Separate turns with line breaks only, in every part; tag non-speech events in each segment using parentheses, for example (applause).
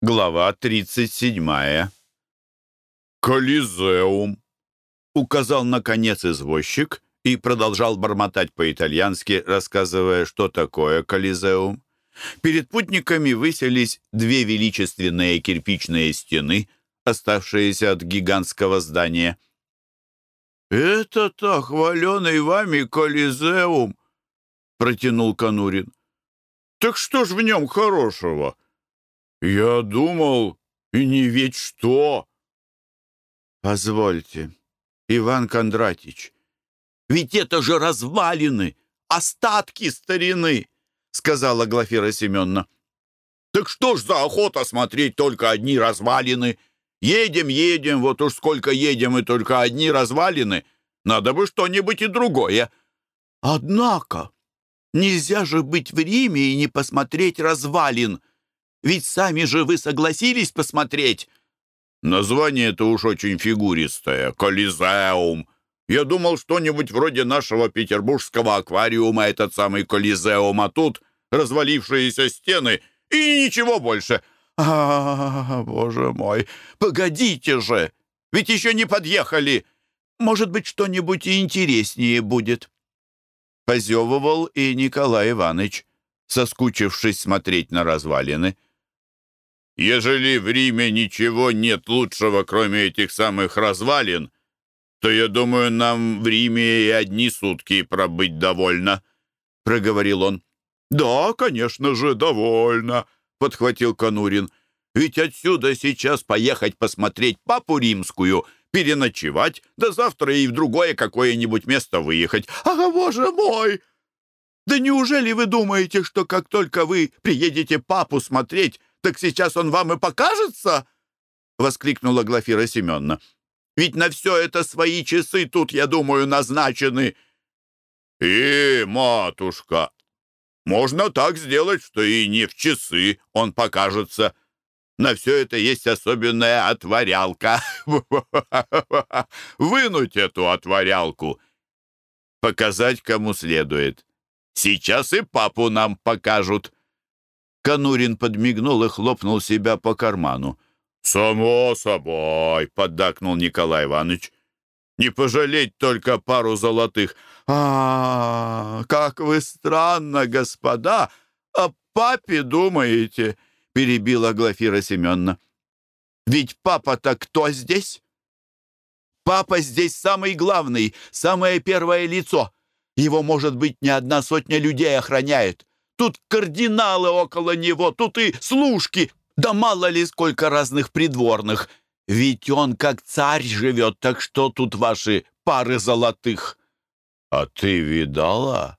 Глава 37. «Колизеум», — указал, наконец, извозчик и продолжал бормотать по-итальянски, рассказывая, что такое Колизеум. Перед путниками выселись две величественные кирпичные стены, оставшиеся от гигантского здания. «Это-то хваленый вами Колизеум», — протянул Конурин. «Так что ж в нем хорошего?» «Я думал, и не ведь что!» «Позвольте, Иван Кондратич, ведь это же развалины, остатки старины!» сказала Глафира Семеновна. «Так что ж за охота смотреть только одни развалины? Едем, едем, вот уж сколько едем, и только одни развалины. Надо бы что-нибудь и другое. Однако, нельзя же быть в Риме и не посмотреть развалин!» Ведь сами же вы согласились посмотреть». «Название-то уж очень фигуристое. Колизеум. Я думал, что-нибудь вроде нашего петербургского аквариума, этот самый Колизеум, а тут развалившиеся стены и ничего больше». «А, боже мой, погодите же! Ведь еще не подъехали! Может быть, что-нибудь интереснее будет!» Позевывал и Николай Иванович, соскучившись смотреть на развалины. Ежели в Риме ничего нет лучшего, кроме этих самых развалин, то, я думаю, нам в Риме и одни сутки пробыть довольно», — проговорил он. «Да, конечно же, довольно», — подхватил Конурин. «Ведь отсюда сейчас поехать посмотреть папу римскую, переночевать, да завтра и в другое какое-нибудь место выехать. Ага, боже мой! Да неужели вы думаете, что как только вы приедете папу смотреть, так сейчас он вам и покажется!» — воскликнула Глафира Семеновна. «Ведь на все это свои часы тут, я думаю, назначены». «И, матушка, можно так сделать, что и не в часы он покажется. На все это есть особенная отворялка. (laughs) Вынуть эту отворялку. Показать кому следует. Сейчас и папу нам покажут». Конурин подмигнул и хлопнул себя по карману. «Само собой», — поддакнул Николай Иванович. «Не пожалеть только пару золотых». «А, -а как вы странно, господа! О папе думаете?» — перебила Глафира Семеновна. «Ведь папа-то кто здесь?» «Папа здесь самый главный, самое первое лицо. Его, может быть, не одна сотня людей охраняет. Тут кардиналы около него, тут и служки, да мало ли сколько разных придворных. Ведь он как царь живет, так что тут ваши пары золотых. А ты видала?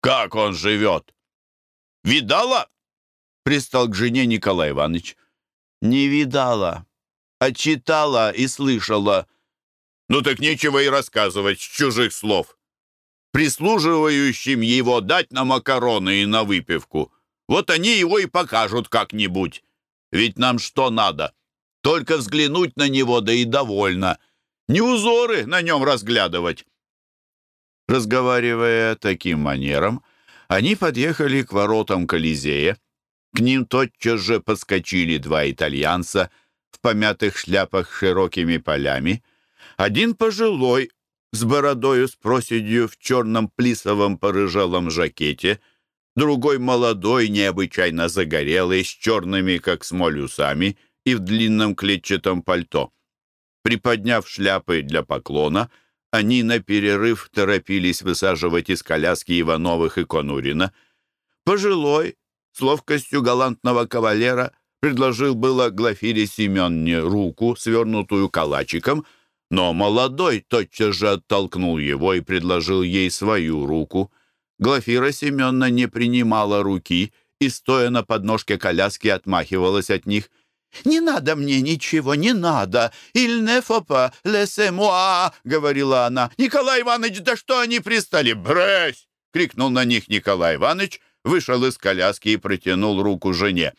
Как он живет? Видала? Пристал к жене Николай Иванович. Не видала, а читала и слышала. Ну так нечего и рассказывать с чужих слов прислуживающим его дать на макароны и на выпивку. Вот они его и покажут как-нибудь. Ведь нам что надо? Только взглянуть на него, да и довольно. Не узоры на нем разглядывать. Разговаривая таким манером, они подъехали к воротам Колизея. К ним тотчас же подскочили два итальянца в помятых шляпах с широкими полями. Один пожилой, с бородою с проседью в черном плисовом порыжалом жакете, другой молодой, необычайно загорелый, с черными, как смоль, усами и в длинном клетчатом пальто. Приподняв шляпы для поклона, они на перерыв торопились высаживать из коляски Ивановых и Конурина. Пожилой, с ловкостью галантного кавалера, предложил было Глафире Семенне руку, свернутую калачиком — но молодой тотчас же оттолкнул его и предложил ей свою руку. Глафира Семеновна не принимала руки и, стоя на подножке коляски, отмахивалась от них. «Не надо мне ничего, не надо! Il ne faut pas, laissez-moi!» — говорила она. «Николай Иванович, да что они пристали? Брось!» — крикнул на них Николай Иванович, вышел из коляски и протянул руку жене.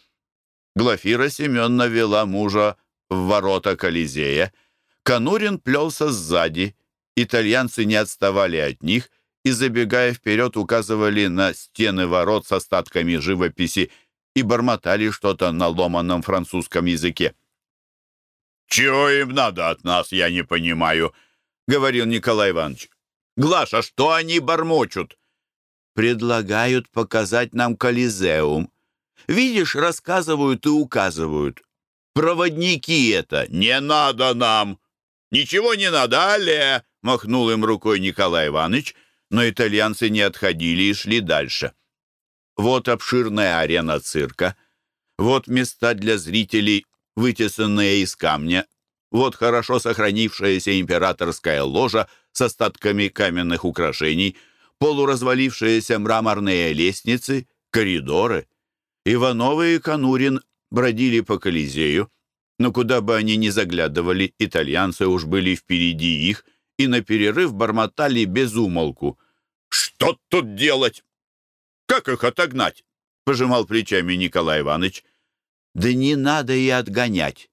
Глафира Семеновна вела мужа в ворота Колизея. Конурин плелся сзади. Итальянцы не отставали от них и, забегая вперед, указывали на стены ворот с остатками живописи и бормотали что-то на ломаном французском языке.
«Чего им надо от нас, я не понимаю», — говорил Николай Иванович. «Глаша, что они бормочут?»
«Предлагают показать нам Колизеум. Видишь, рассказывают и указывают. Проводники это.
Не надо нам! Ничего не надо, але!» — махнул им рукой Николай Иванович, но итальянцы не отходили и шли дальше.
Вот обширная арена цирка, вот места для зрителей, вытесанные из камня, вот хорошо сохранившаяся императорская ложа с остатками каменных украшений, полуразвалившиеся мраморные лестницы, коридоры. Ивановы и Конурин бродили по Колизею, но куда бы они ни заглядывали, итальянцы уж были впереди их и на перерыв бормотали без умолку.
«Что тут делать? Как их отогнать?» — пожимал плечами Николай Иванович.
«Да не надо и отгонять.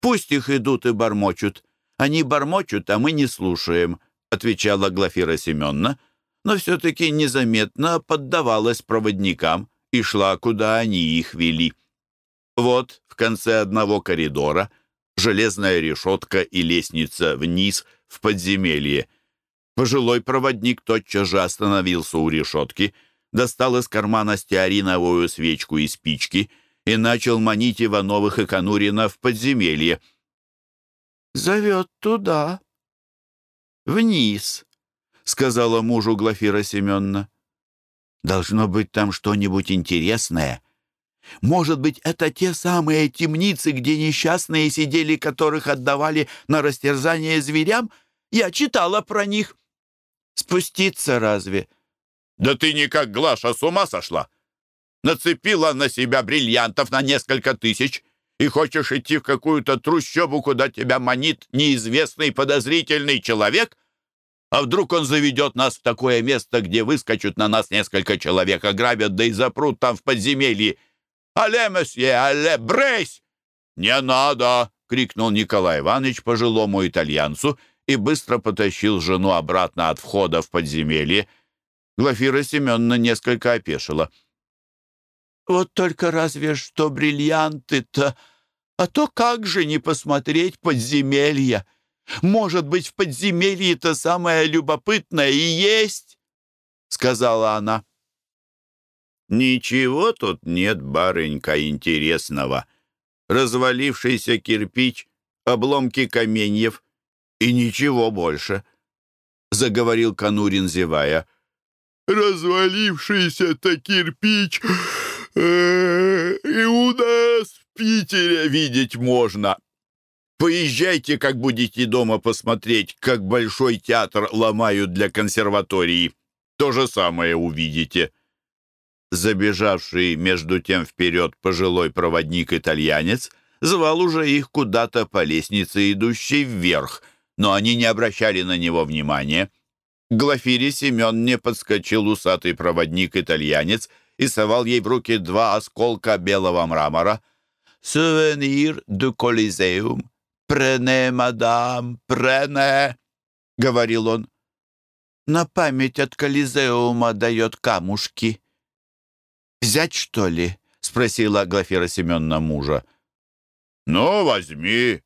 Пусть их идут и бормочут. Они бормочут, а мы не слушаем», — отвечала Глафира Семеновна, но все-таки незаметно поддавалась проводникам и шла, куда они их вели. Вот в конце одного коридора железная решетка и лестница вниз в подземелье. Пожилой проводник тотчас же остановился у решетки, достал из кармана стеариновую свечку и спички и начал манить Ивановых и Конурина в подземелье. «Зовет туда, вниз», — сказала мужу Глафира Семеновна. «Должно быть там что-нибудь интересное». Может быть, это те самые темницы, где несчастные сидели, которых отдавали на растерзание зверям? Я читала про них. Спуститься разве?
Да ты никак, Глаша, с ума сошла? Нацепила на себя бриллиантов на несколько тысяч и хочешь идти в какую-то трущобу, куда тебя манит неизвестный подозрительный человек? А вдруг он заведет нас в такое место, где выскочут на нас несколько человек, ограбят, да и запрут там в подземелье, «Але, месье, але, брейсь!» «Не надо!» — крикнул Николай Иванович пожилому итальянцу и быстро потащил жену обратно от входа в подземелье. Глафира Семеновна несколько опешила. «Вот только разве что бриллианты-то! А то как же не посмотреть подземелья? Может быть, в подземелье-то самое любопытное и есть!» — сказала она. «Ничего тут нет, барынька, интересного. Развалившийся кирпич, обломки каменьев и ничего больше», — заговорил Конурин, зевая.
«Развалившийся-то кирпич э, и у нас в Питере видеть можно.
Поезжайте, как будете дома посмотреть, как Большой театр ломают для консерватории. То же самое увидите». Забежавший между тем вперед пожилой проводник-итальянец звал уже их куда-то по лестнице, идущей вверх, но они не обращали на него внимания. К Глафире Семен не подскочил усатый проводник-итальянец и совал ей в руки два осколка белого мрамора. «Сувенир du Колизеум! Прене, мадам, прене!» — говорил он. «На память от Колизеума дает камушки». «Взять, что ли?» — спросила Глафира Семеновна мужа. «Ну, возьми.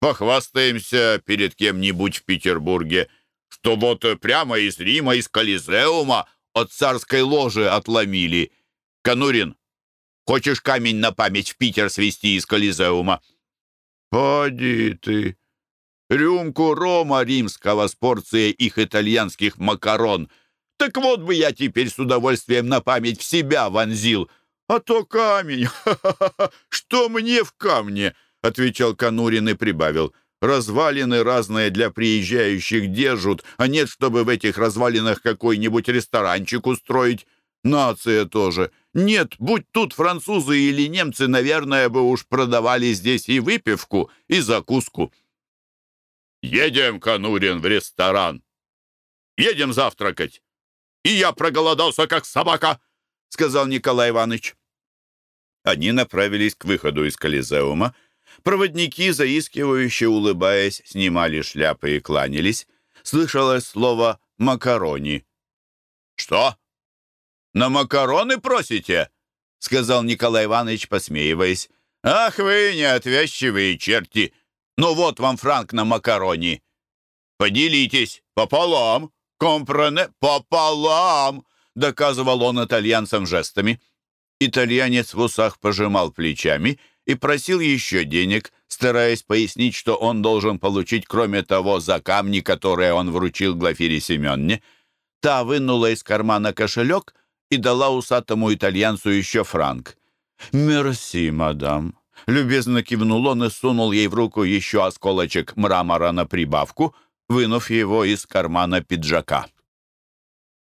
Похвастаемся перед кем-нибудь в Петербурге, что вот прямо из Рима, из Колизеума от царской ложи отломили. Конурин, хочешь камень на память в Питер свести из Колизеума?»
«Поди ты! Рюмку рома римского с порцией их итальянских макарон — так вот бы я теперь с удовольствием на память в себя вонзил. А то камень! (laughs) Что мне в камне?» — отвечал Конурин и прибавил. «Развалины разные для приезжающих держат, а нет, чтобы в этих развалинах какой-нибудь ресторанчик устроить. Нация тоже. Нет, будь тут французы или немцы, наверное, бы уж продавали здесь и выпивку, и закуску».
«Едем, Конурин, в ресторан. Едем завтракать и я проголодался, как собака», — сказал Николай Иванович. Они направились к выходу из Колизеума. Проводники, заискивающие, улыбаясь, снимали шляпы и кланялись. Слышалось слово «макарони». «Что? На макароны просите?»
— сказал Николай Иванович, посмеиваясь. «Ах вы, неотвязчивые черти! Ну вот вам франк на макарони! Поделитесь пополам! Компране пополам!» — доказывал он итальянцам жестами. Итальянец в усах пожимал плечами и просил еще денег, стараясь пояснить, что он должен получить, кроме того, за камни, которые он вручил Глафире Семенне. Та вынула из кармана кошелек и дала усатому итальянцу еще франк. «Мерси, мадам», — любезно кивнул он и сунул ей в руку еще осколочек мрамора на прибавку, вынув его из кармана пиджака.